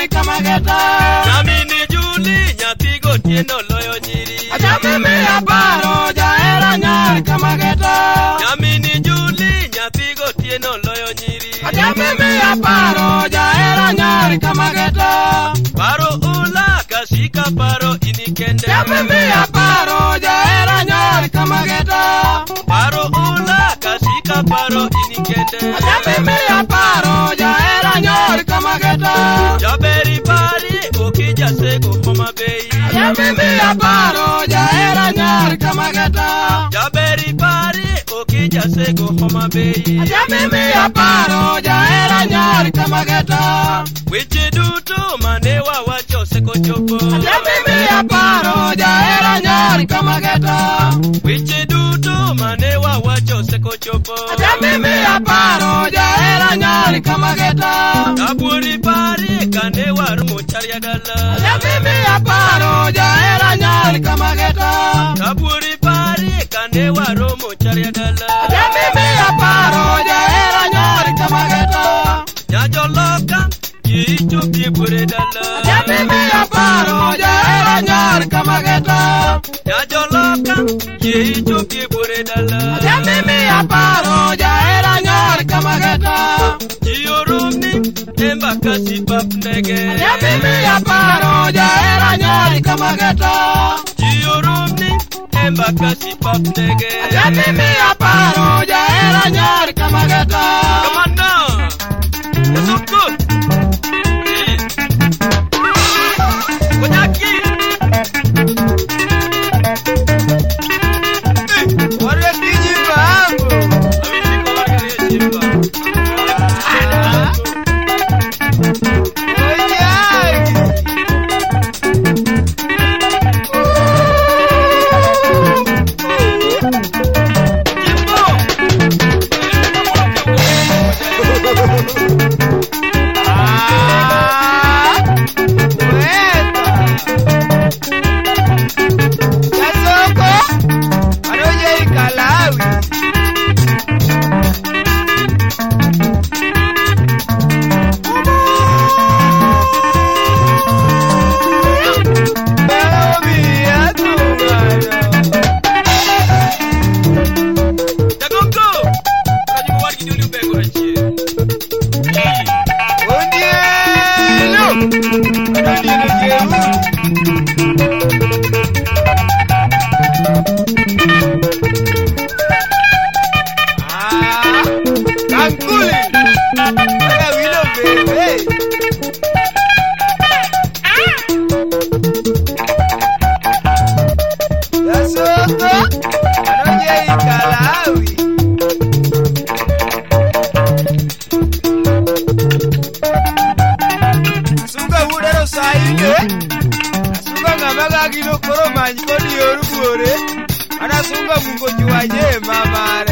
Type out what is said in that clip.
lony kama getho Jamini Juli nyathigo tiendo loyo nyiri. Achame mi aparo jahera nyar kama getho Jamini Juli nyathigo tiendo loyo nyiri. Achame mi aparo jahera nyar kama getho Paro ula kasika paro inikende. Achame mi aparo jahera nyar kama getho Paro ula kasika paro inikende. Achame mi Ajamimiya paro jahera nyari kama geto jaberi pari okijasego homa bei. Ajamimiya paro jahera nyari kama geto weche duto mane wawacho sekochopo Ajamimiya paro jahera nyari kama geto weche duto mane wawacho sekochopo Ajamimiya paro jahera nyari kama geto kabuori pari kane warumo charia dala. Ajamimiya paro jahera nyajoloka yichopie buore dala. Ajamimiya paro jahera nyari kama geto nyajoloka yichopie buore dala. Ajamimiya paro jahera nyari kama geto jioromni embakasi pap ndege Ajamimiya paro jahera nyari kama geto jioromni embakasi pap ndege Ajamimiya paro jahera nyari kama geto kamanda esuku I'm cooling. I will obey. Hey. That's so good. I don't get ng'amagagino koro manyi kodi yoruguore anasunga mamare